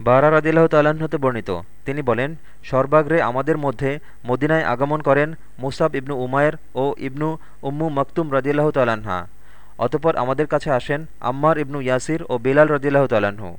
বারা রদিল্লাহ তাল্লাহতে বর্ণিত। তিনি বলেন, সর্বাগ্রে আমাদের মধ্যে মদিনায় আগমন করেন মুসাব ইবনু উমায়ের ও ইবনু উম্মু মকতুম রদিল্লাহ তাল্লাহা অতপর আমাদের কাছে আসেন আম্মার ইবনু ইয়াসির ও বিলাল রদিল্লাহ তাল্লাহ